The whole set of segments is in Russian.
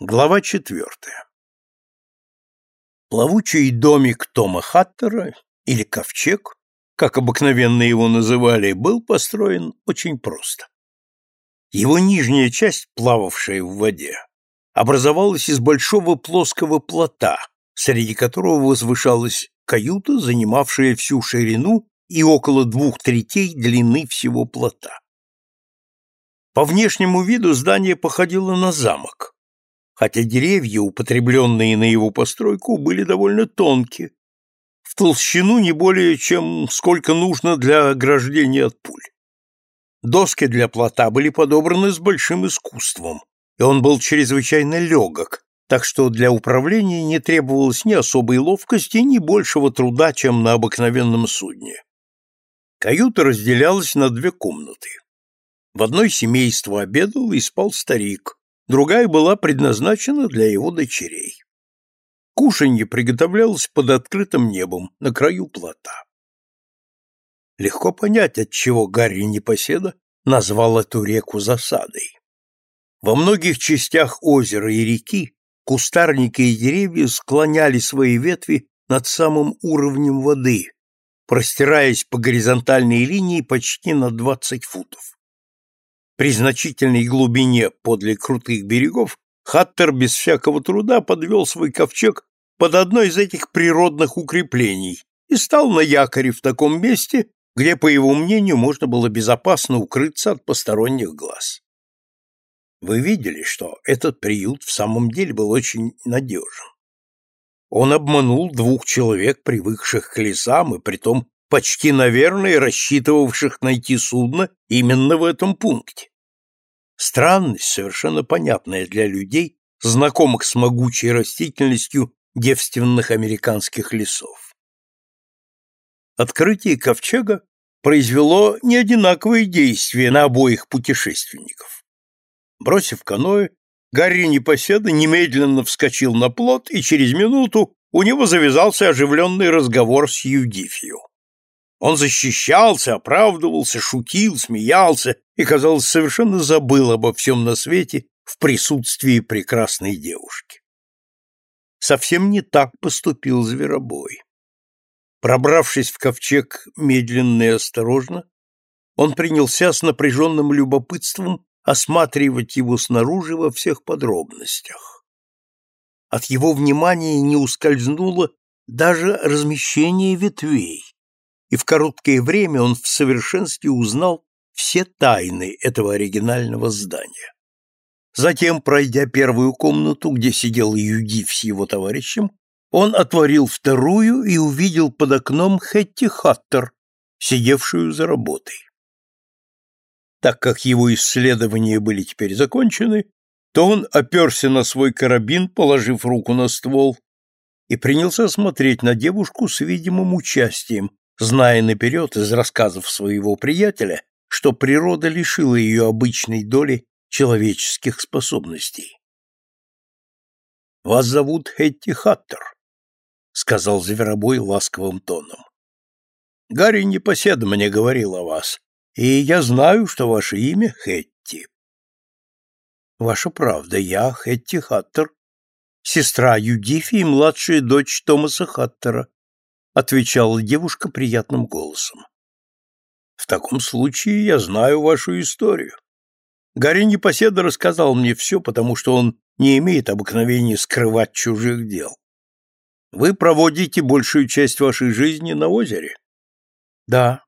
Глава четвертая. Плавучий домик Тома Хаттера, или ковчег, как обыкновенно его называли, был построен очень просто. Его нижняя часть, плававшая в воде, образовалась из большого плоского плота, среди которого возвышалась каюта, занимавшая всю ширину и около двух третей длины всего плота. По внешнему виду здание походило на замок, хотя деревья, употребленные на его постройку, были довольно тонкие, в толщину не более, чем сколько нужно для ограждения от пуль. Доски для плота были подобраны с большим искусством, и он был чрезвычайно легок, так что для управления не требовалось ни особой ловкости, ни большего труда, чем на обыкновенном судне. Каюта разделялась на две комнаты. В одной семейство обедало и спал старик, другая была предназначена для его дочерей. Кушанье приготовлялось под открытым небом на краю плота. Легко понять, отчего Гарри Непоседа назвал эту реку засадой. Во многих частях озера и реки кустарники и деревья склоняли свои ветви над самым уровнем воды, простираясь по горизонтальной линии почти на 20 футов. При значительной глубине подле крутых берегов Хаттер без всякого труда подвел свой ковчег под одно из этих природных укреплений и стал на якоре в таком месте, где, по его мнению, можно было безопасно укрыться от посторонних глаз. Вы видели, что этот приют в самом деле был очень надежен. Он обманул двух человек, привыкших к лесам, и притом почти, наверное, рассчитывавших найти судно именно в этом пункте. Странность, совершенно понятная для людей, знакомых с могучей растительностью девственных американских лесов. Открытие ковчега произвело неодинаковые действия на обоих путешественников. Бросив каноэ, Гарри Непоседа немедленно вскочил на плот, и через минуту у него завязался оживленный разговор с Юдифью. Он защищался, оправдывался, шутил, смеялся и, казалось, совершенно забыл обо всем на свете в присутствии прекрасной девушки. Совсем не так поступил Зверобой. Пробравшись в ковчег медленно и осторожно, он принялся с напряженным любопытством осматривать его снаружи во всех подробностях. От его внимания не ускользнуло даже размещение ветвей, и в короткое время он в совершенстве узнал все тайны этого оригинального здания. Затем, пройдя первую комнату, где сидел Юдив с его товарищем, он отворил вторую и увидел под окном Хетти Хаттер, сидевшую за работой. Так как его исследования были теперь закончены, то он оперся на свой карабин, положив руку на ствол, и принялся смотреть на девушку с видимым участием, зная наперед из рассказов своего приятеля, что природа лишила ее обычной доли человеческих способностей. «Вас зовут Хетти Хаттер», — сказал Зверобой ласковым тоном. «Гарри Непоседа мне говорил о вас, и я знаю, что ваше имя Хетти». «Ваша правда, я Хетти Хаттер, сестра Юдифи и младшая дочь Томаса Хаттера», отвечала девушка приятным голосом. В таком случае я знаю вашу историю. Гарри Непоседа рассказал мне все, потому что он не имеет обыкновения скрывать чужих дел. Вы проводите большую часть вашей жизни на озере? Да.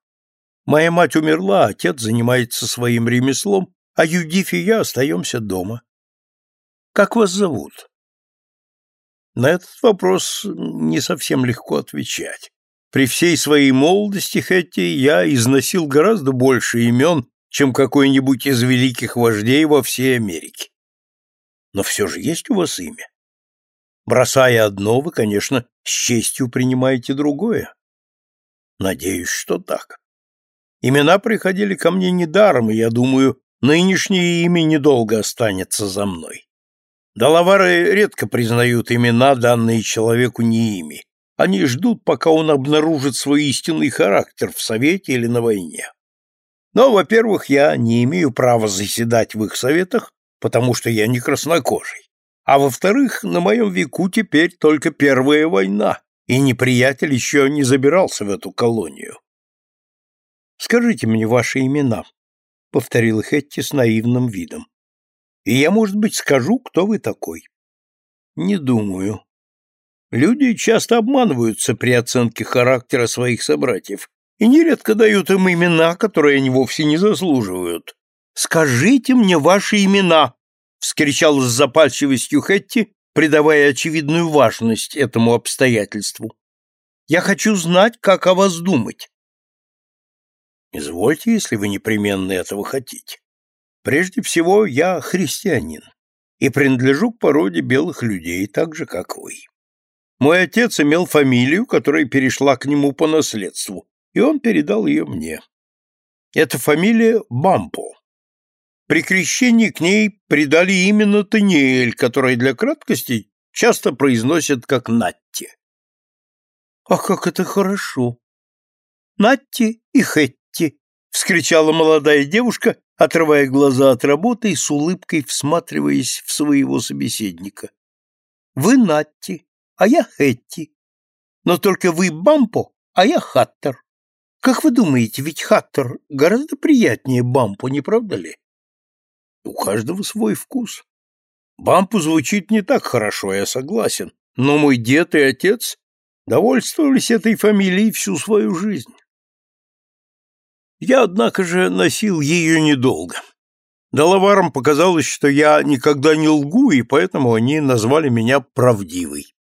Моя мать умерла, отец занимается своим ремеслом, а Юдиф и я остаемся дома. Как вас зовут? На этот вопрос не совсем легко отвечать. При всей своей молодости, Хэтти, я износил гораздо больше имен, чем какой-нибудь из великих вождей во всей Америке. Но все же есть у вас имя. Бросая одно, вы, конечно, с честью принимаете другое. Надеюсь, что так. Имена приходили ко мне недаром, и я думаю, нынешнее имя недолго останется за мной. Далавары редко признают имена, данные человеку не ими. Они ждут, пока он обнаружит свой истинный характер в совете или на войне. Но, во-первых, я не имею права заседать в их советах, потому что я не краснокожий. а во-вторых, на моем веку теперь только первая война, и неприятель еще не забирался в эту колонию. «Скажите мне ваши имена», — повторила Хетти с наивным видом. «И я, может быть, скажу, кто вы такой». «Не думаю. Люди часто обманываются при оценке характера своих собратьев и нередко дают им имена, которые они вовсе не заслуживают. «Скажите мне ваши имена!» — вскричал с запальчивостью Хетти, придавая очевидную важность этому обстоятельству. «Я хочу знать, как о вас думать». «Извольте, если вы непременно этого хотите. Прежде всего, я христианин и принадлежу к породе белых людей, так же, как вы. Мой отец имел фамилию, которая перешла к нему по наследству, и он передал ее мне. Эта фамилия Бампо. При крещении к ней придали именно Таниэль, которое для краткости часто произносят как Натти. «А как это хорошо! Натти и Хетти!» — вскричала молодая девушка, отрывая глаза от работы и с улыбкой всматриваясь в своего собеседника. «Вы Натти, а я Хетти. Но только вы Бампо, а я Хаттер. Как вы думаете, ведь Хаттер гораздо приятнее Бампо, не правда ли?» У каждого свой вкус. Бампу звучит не так хорошо, я согласен, но мой дед и отец довольствовались этой фамилией всю свою жизнь. Я, однако же, носил ее недолго. Доловарам показалось, что я никогда не лгу, и поэтому они назвали меня правдивой.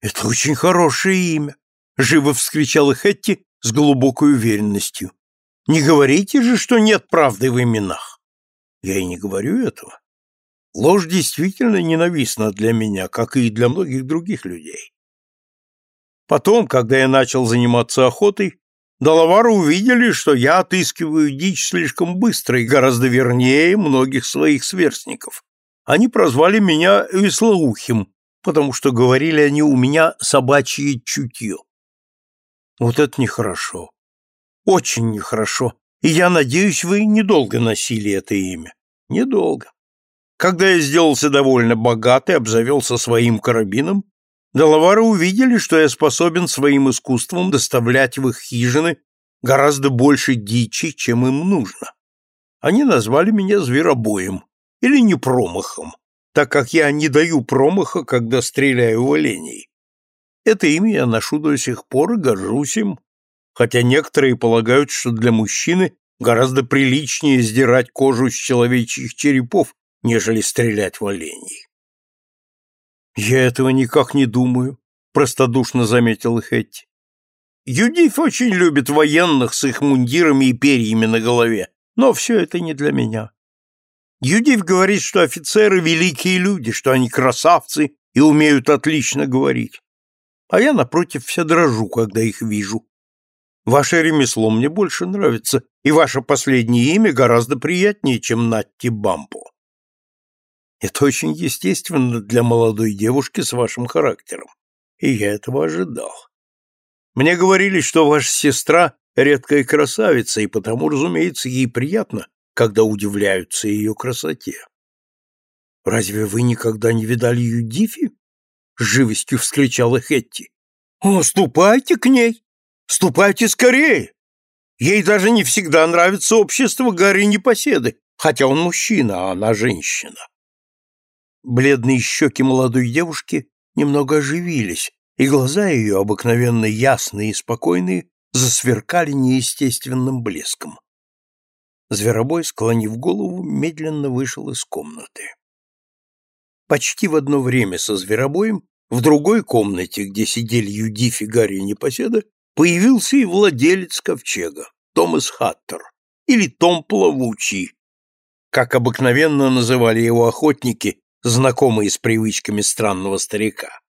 «Это очень хорошее имя», — живо вскричала Хетти с глубокой уверенностью. «Не говорите же, что нет правды в именах». Я и не говорю этого. Ложь действительно ненавистна для меня, как и для многих других людей. Потом, когда я начал заниматься охотой, Доловары увидели, что я отыскиваю дичь слишком быстро и гораздо вернее многих своих сверстников. Они прозвали меня Веслоухим, потому что говорили они у меня собачье чутье. Вот это нехорошо. Очень нехорошо, и я надеюсь, вы недолго носили это имя. Недолго. Когда я сделался довольно богат и обзавелся своим карабином, Делавары увидели, что я способен своим искусством доставлять в их хижины гораздо больше дичи, чем им нужно. Они назвали меня зверобоем или непромахом, так как я не даю промаха, когда стреляю в оленей. Это имя я ношу до сих пор и горжусь им, хотя некоторые полагают, что для мужчины гораздо приличнее сдирать кожу с человечьих черепов, нежели стрелять в оленей. «Я этого никак не думаю», — простодушно заметила Хэтти. «Юдиф очень любит военных с их мундирами и перьями на голове, но все это не для меня. Юдив говорит, что офицеры — великие люди, что они красавцы и умеют отлично говорить. А я, напротив, вся дрожу, когда их вижу, Ваше ремесло мне больше нравится, и ваше последнее имя гораздо приятнее, чем Натти Бампо. Это очень естественно для молодой девушки с вашим характером, и я этого ожидал. Мне говорили, что ваша сестра — редкая красавица, и потому, разумеется, ей приятно, когда удивляются ее красоте. «Разве вы никогда не видали Юдифи?» — живостью вскричала Хетти. «О, ступайте к ней! Ступайте скорее! Ей даже не всегда нравится общество Гарри Непоседы, хотя он мужчина, а она женщина. Бледные щеки молодой девушки немного оживились, и глаза ее, обыкновенно ясные и спокойные, засверкали неестественным блеском. Зверобой, склонив голову, медленно вышел из комнаты. Почти в одно время со зверобоем в другой комнате, где сидели Юдиф и Гарри Непоседа, появился и владелец ковчега, Томас Хаттер, или Том Плавучий, как обыкновенно называли его охотники, знакомые с привычками странного старика.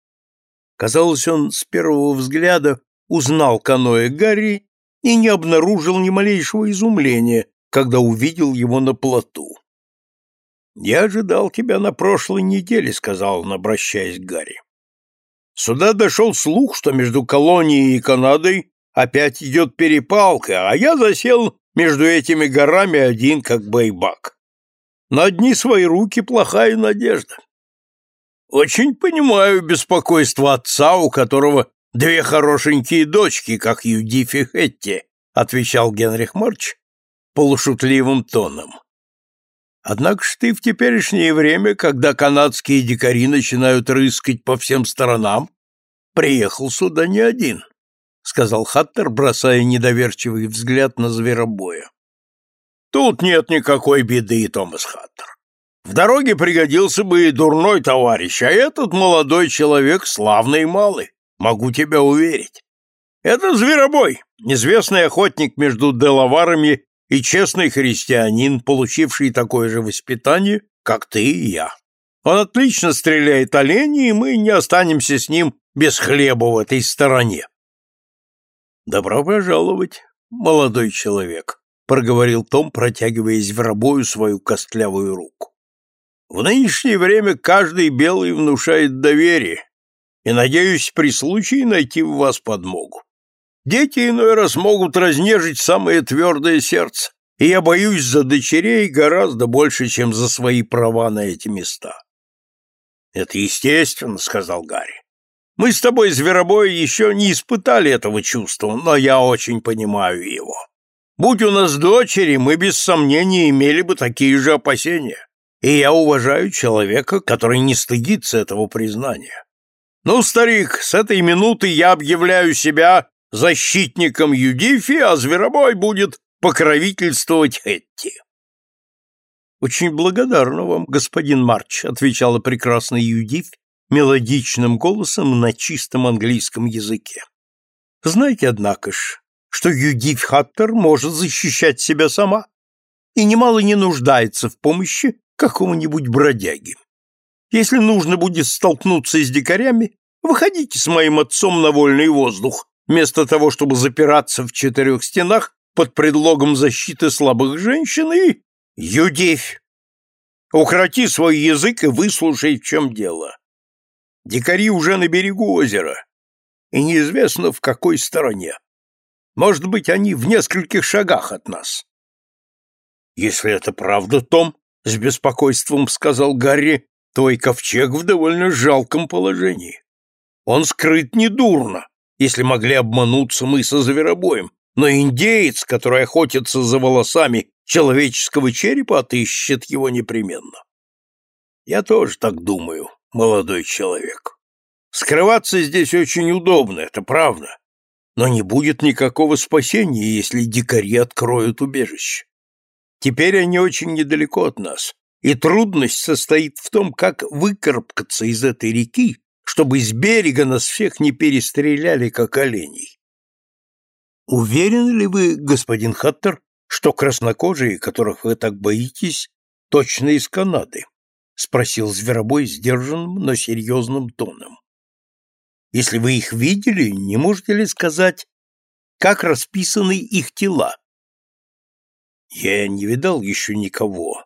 Казалось, он с первого взгляда узнал каноэ Гарри и не обнаружил ни малейшего изумления, когда увидел его на плоту. «Я ожидал тебя на прошлой неделе», — сказал он, обращаясь к Гарри. Сюда дошел слух, что между колонией и Канадой опять идет перепалка, а я засел между этими горами один, как байбак. На одни свои руки плохая надежда. Очень понимаю беспокойство отца, у которого две хорошенькие дочки, как Юдиф и Хетти, отвечал Генрих Марч полушутливым тоном. Однако ж ты в теперешнее время, когда канадские дикари начинают рыскать по всем сторонам, приехал сюда не один, — сказал Хаттер, бросая недоверчивый взгляд на зверобоя. Тут нет никакой беды, Томас Хаттер. В дороге пригодился бы и дурной товарищ, а этот молодой человек славный и малый, могу тебя уверить. Это зверобой, известный охотник между делаварами и честный христианин, получивший такое же воспитание, как ты и я. Он отлично стреляет оленей, и мы не останемся с ним без хлеба в этой стороне. Добро пожаловать, молодой человек, проговорил Том, протягивая зверобою свою костлявую руку. В нынешнее время каждый белый внушает доверие, и надеюсь при случае найти в вас подмогу. Дети иной раз могут разнежить самое твердое сердце, и я боюсь за дочерей гораздо больше, чем за свои права на эти места. Это естественно, сказал Гарри. Мы с тобой, зверобой, еще не испытали этого чувства, но я очень понимаю его. Будь у нас дочери, мы без сомнения имели бы такие же опасения. И я уважаю человека, который не стыдится этого признания. Ну, старик, с этой минуты я объявляю себя защитником Юдифи, а Зверобой будет покровительствовать Хетти. Очень благодарна вам, господин Марч, отвечала прекрасная Юдиф мелодичным голосом на чистом английском языке. Знаете, однако ж, что Юдиф Хаттер может защищать себя сама и немало не нуждается в помощи какого-нибудь бродяги. Если нужно будет столкнуться с дикарями, выходите с моим отцом на вольный воздух, вместо того, чтобы запираться в четырех стенах под предлогом защиты слабых женщин и... Юдивь! Укроти свой язык и выслушай, в чем дело. Дикари уже на берегу озера, и неизвестно, в какой стороне. Может быть, они в нескольких шагах от нас. Если это правда, Том, — с беспокойством сказал Гарри, — твой ковчег в довольно жалком положении. Он скрыт недурно, если могли обмануться мы со зверобоем, но индеец, который охотится за волосами человеческого черепа, отыщет его непременно. Я тоже так думаю, молодой человек. Скрываться здесь очень удобно, это правда, но не будет никакого спасения, если дикари откроют убежище. Теперь они очень недалеко от нас, и трудность состоит в том, как выкарабкаться из этой реки, чтобы с берега нас всех не перестреляли, как оленей. Уверены ли вы, господин Хаттер, что краснокожие, которых вы так боитесь, точно из Канады? спросил Зверобой сдержанным, но серьезным тоном. Если вы их видели, не можете ли сказать, как расписаны их тела? Я не видал еще никого,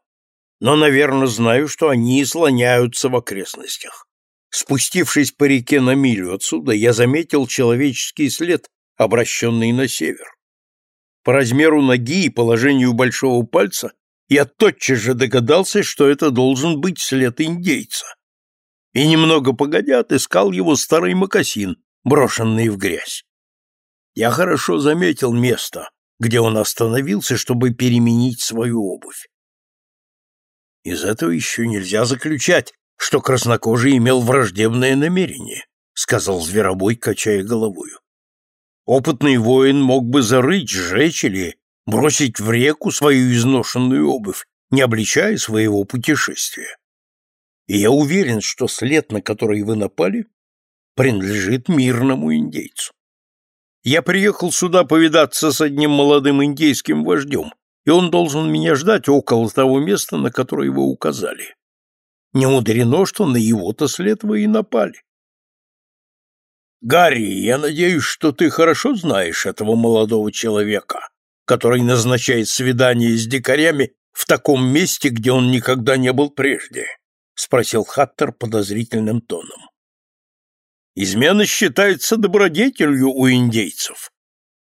но, наверное, знаю, что они слоняются в окрестностях. Спустившись по реке на милю отсюда, я заметил человеческий след, обращенный на север. По размеру ноги и положению большого пальца я тотчас же догадался, что это должен быть след индейца. И немного погодя отыскал его старый мокасин, брошенный в грязь. Я хорошо заметил место, где он остановился, чтобы переменить свою обувь. Из этого еще нельзя заключать, что краснокожий имел враждебное намерение, сказал зверобой, качая головою. Опытный воин мог бы зарыть, сжечь или бросить в реку свою изношенную обувь, не обличая своего путешествия. И я уверен, что след, на который вы напали, принадлежит мирному индейцу. Я приехал сюда повидаться с одним молодым индейским вождем, и он должен меня ждать около того места, на которое вы указали. Не мудрено, что на его-то след вы и напали. Гарри, я надеюсь, что ты хорошо знаешь этого молодого человека, который назначает свидание с дикарями в таком месте, где он никогда не был прежде, спросил Хаттер подозрительным тоном. Измена считается добродетелью у индейцев,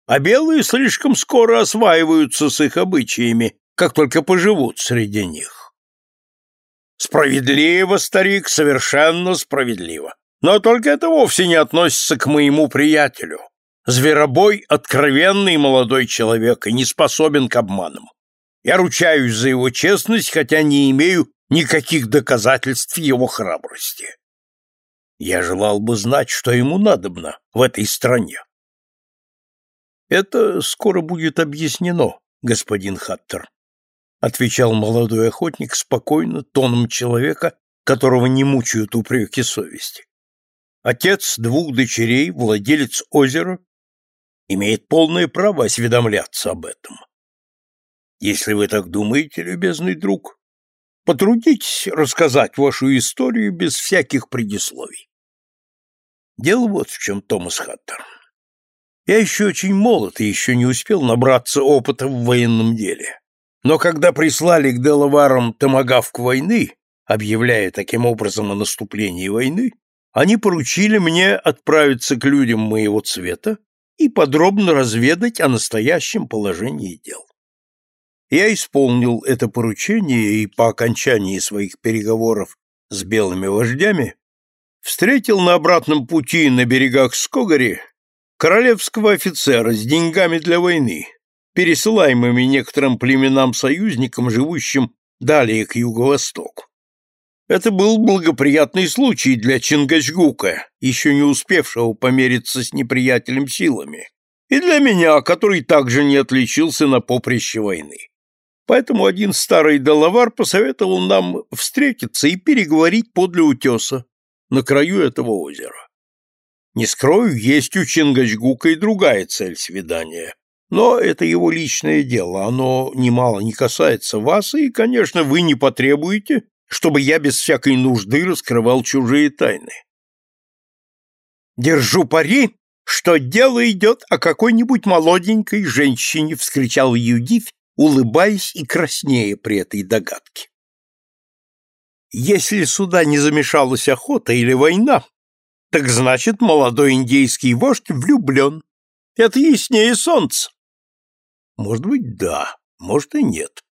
а белые слишком скоро осваиваются с их обычаями, как только поживут среди них. Справедливо, старик, совершенно справедливо. Но только это вовсе не относится к моему приятелю. Зверобой — откровенный молодой человек и не способен к обманам. Я ручаюсь за его честность, хотя не имею никаких доказательств его храбрости. Я желал бы знать, что ему надобно в этой стране. Это скоро будет объяснено, господин Хаттер, отвечал молодой охотник спокойно, тоном человека, которого не мучают упреки совести. Отец двух дочерей, владелец озера, имеет полное право осведомляться об этом. Если вы так думаете, любезный друг, потрудитесь рассказать вашу историю без всяких предисловий. Дело вот в чем, Томас Хаттер. Я еще очень молод и еще не успел набраться опыта в военном деле. Но когда прислали к Делаварам томагавк войны, объявляя таким образом о наступлении войны, они поручили мне отправиться к людям моего цвета и подробно разведать о настоящем положении дел. Я исполнил это поручение и по окончании своих переговоров с белыми вождями встретил на обратном пути на берегах Скогари королевского офицера с деньгами для войны, пересылаемыми некоторым племенам-союзникам, живущим далее к юго-востоку. Это был благоприятный случай для Чингачгука, еще не успевшего помериться с неприятелем силами, и для меня, который также не отличился на поприще войны. Поэтому один старый доловар посоветовал нам встретиться и переговорить подле утеса на краю этого озера. Не скрою, есть у Чингачгука и другая цель свидания, но это его личное дело, оно немало не касается вас, и, конечно, вы не потребуете, чтобы я без всякой нужды раскрывал чужие тайны. «Держу пари, что дело идет о какой-нибудь молоденькой женщине», — вскричал Юдивь, улыбаясь и краснея при этой догадке. «Если сюда не замешалась охота или война, так значит, молодой индейский вождь влюблен. Это яснее солнца». «Может быть, да, может и нет.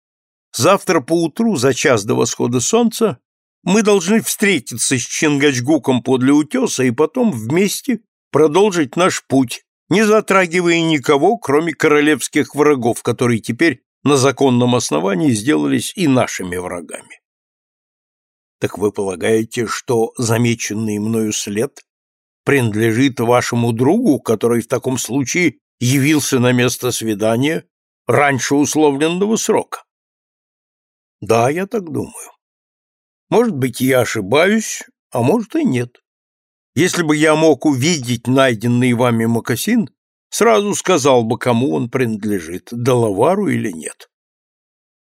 Завтра поутру, за час до восхода солнца, мы должны встретиться с Чингачгуком подле утеса и потом вместе продолжить наш путь, не затрагивая никого, кроме королевских врагов, которые теперь на законном основании сделались и нашими врагами. Так вы полагаете, что замеченный мною след принадлежит вашему другу, который в таком случае явился на место свидания раньше условленного срока? Да, я так думаю. Может быть, я ошибаюсь, а может и нет. Если бы я мог увидеть найденный вами мокасин, сразу сказал бы, кому он принадлежит, Доловару или нет.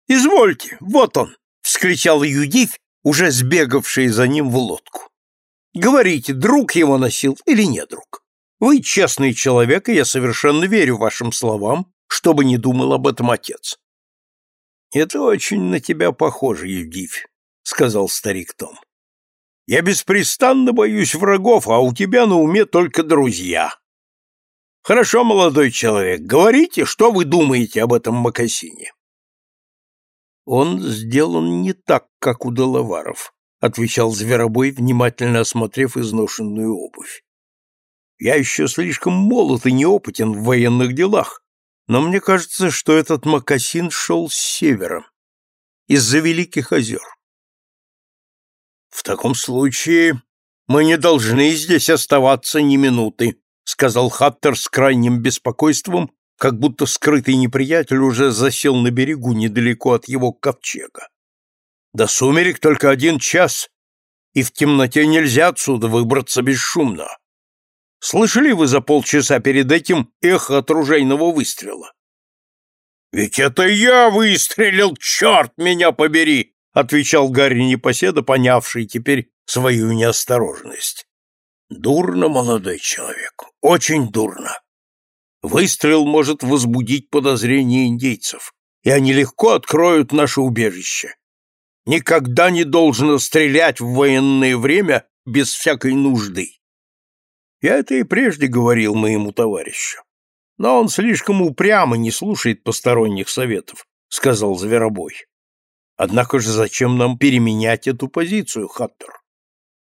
«Извольте, вот он!» — вскричал Юдив, уже сбегавший за ним в лодку. «Говорите, друг его носил или не друг? Вы честный человек, и я совершенно верю вашим словам, чтобы не думал об этом отец. «Это очень на тебя похоже, Евгифь», — сказал старик Том. «Я беспрестанно боюсь врагов, а у тебя на уме только друзья». «Хорошо, молодой человек, говорите, что вы думаете об этом мокасине?» «Он сделан не так, как у Доловаров», — отвечал Зверобой, внимательно осмотрев изношенную обувь. «Я еще слишком молод и неопытен в военных делах, но мне кажется, что этот мокасин шел с севера, из-за Великих озер. В таком случае мы не должны здесь оставаться ни минуты, сказал Хаттер с крайним беспокойством, как будто скрытый неприятель уже засел на берегу недалеко от его ковчега. До сумерек только один час, и в темноте нельзя отсюда выбраться бесшумно. Слышали вы за полчаса перед этим эхо от ружейного выстрела? «Ведь это я выстрелил, черт меня побери!» — отвечал Гарри Непоседа, понявший теперь свою неосторожность. «Дурно, молодой человек, очень дурно. Выстрел может возбудить подозрения индейцев, и они легко откроют наше убежище. Никогда не должно стрелять в военное время без всякой нужды. Я это и прежде говорил моему товарищу. Но он слишком упрям и не слушает посторонних советов, сказал Зверобой. Однако же зачем нам переменять эту позицию, Хаттер?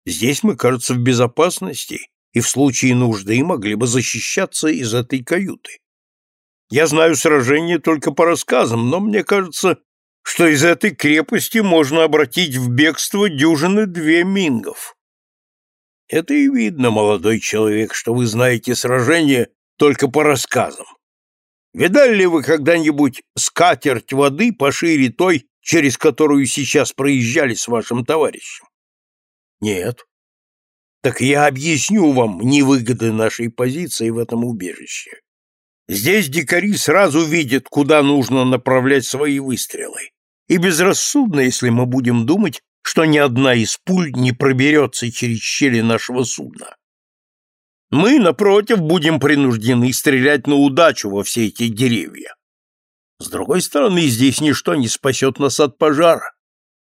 Здесь мы, кажется, в безопасности и в случае нужды могли бы защищаться из этой каюты. Я знаю сражение только по рассказам, но мне кажется, что из этой крепости можно обратить в бегство дюжины две мингов. Это и видно, молодой человек, что вы знаете сражение только по рассказам. Видали ли вы когда-нибудь скатерть воды пошире той, через которую сейчас проезжали с вашим товарищем? Нет. Так я объясню вам невыгоды нашей позиции в этом убежище. Здесь дикари сразу видят, куда нужно направлять свои выстрелы. И безрассудно, если мы будем думать, что ни одна из пуль не проберется через щели нашего судна. Мы, напротив, будем принуждены стрелять на удачу во все эти деревья. С другой стороны, здесь ничто не спасет нас от пожара,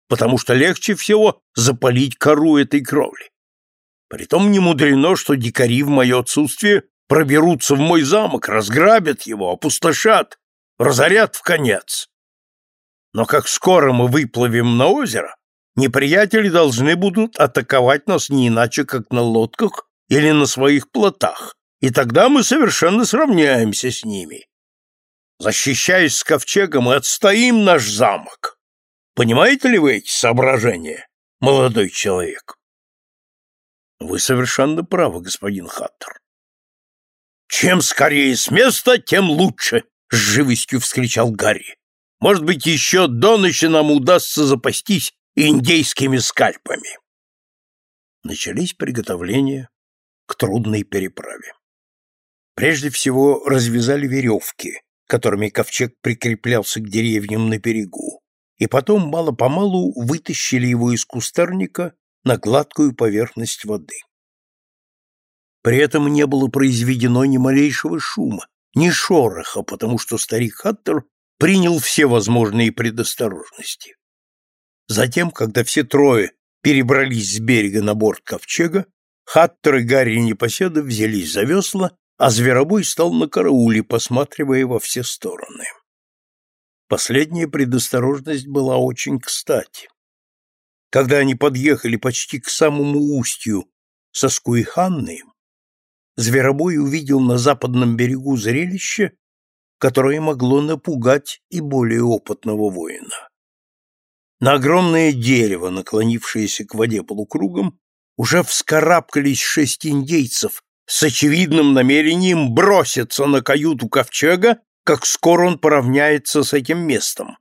потому что легче всего запалить кору этой кровли. Притом не мудрено, что дикари в мое отсутствие проберутся в мой замок, разграбят его, опустошат, разорят в конец. Но как скоро мы выплывем на озеро, неприятели должны будут атаковать нас не иначе, как на лодках или на своих плотах, и тогда мы совершенно сравняемся с ними. Защищаясь с ковчегом, мы отстоим наш замок. Понимаете ли вы эти соображения, молодой человек? Вы совершенно правы, господин Хаттер. Чем скорее с места, тем лучше, с живостью вскричал Гарри. Может быть, еще до ночи нам удастся запастись индейскими скальпами. Начались приготовления к трудной переправе. Прежде всего развязали веревки, которыми ковчег прикреплялся к деревьям на берегу, и потом мало-помалу вытащили его из кустарника на гладкую поверхность воды. При этом не было произведено ни малейшего шума, ни шороха, потому что старик Хаттер принял все возможные предосторожности. Затем, когда все трое перебрались с берега на борт ковчега, Хаттер и Гарри Непоседа взялись за весла, а Зверобой стал на карауле, посматривая во все стороны. Последняя предосторожность была очень кстати. Когда они подъехали почти к самому устью со Скуиханной, Зверобой увидел на западном берегу зрелище, которое могло напугать и более опытного воина. На огромное дерево, наклонившееся к воде полукругом, уже вскарабкались шесть индейцев с очевидным намерением броситься на каюту ковчега, как скоро он поравняется с этим местом.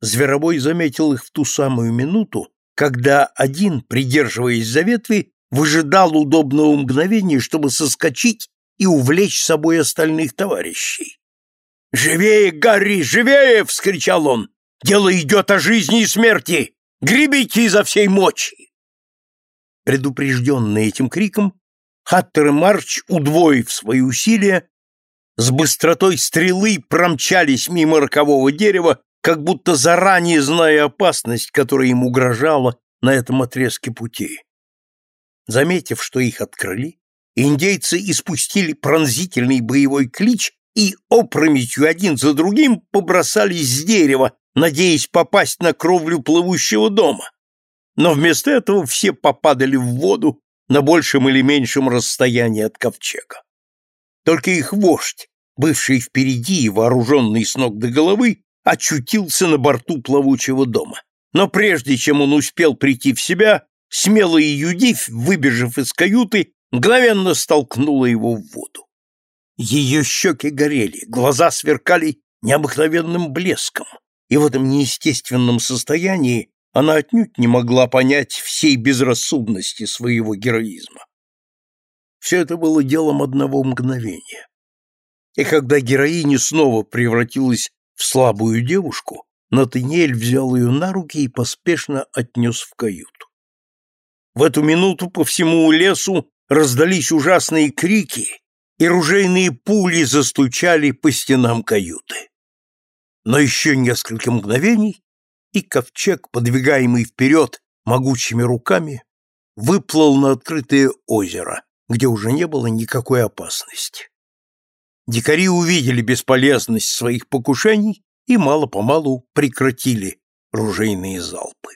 Зверобой заметил их в ту самую минуту, когда один, придерживаясь за ветви, выжидал удобного мгновения, чтобы соскочить и увлечь с собой остальных товарищей. «Живее, Гарри, живее!» — вскричал он. «Дело идет о жизни и смерти! Гребите изо всей мочи!» Предупрежденный этим криком, Хаттер и Марч, удвоив свои усилия, с быстротой стрелы промчались мимо рокового дерева, как будто заранее зная опасность, которая им угрожала на этом отрезке пути. Заметив, что их открыли, индейцы испустили пронзительный боевой клич и опрометью один за другим побросались с дерева, надеясь попасть на кровлю плывущего дома но вместо этого все попадали в воду на большем или меньшем расстоянии от ковчега. Только их вождь, бывший впереди и вооруженный с ног до головы, очутился на борту плавучего дома. Но прежде чем он успел прийти в себя, смелый Юдив, выбежав из каюты, мгновенно столкнула его в воду. Ее щеки горели, глаза сверкали необыкновенным блеском, и в этом неестественном состоянии она отнюдь не могла понять всей безрассудности своего героизма. Все это было делом одного мгновения. И когда героиня снова превратилась в слабую девушку, Натаниэль взял ее на руки и поспешно отнес в каюту. В эту минуту по всему лесу раздались ужасные крики, и ружейные пули застучали по стенам каюты. Но еще несколько мгновений, и ковчег, подвигаемый вперед могучими руками, выплыл на открытое озеро, где уже не было никакой опасности. Дикари увидели бесполезность своих покушений и мало-помалу прекратили ружейные залпы.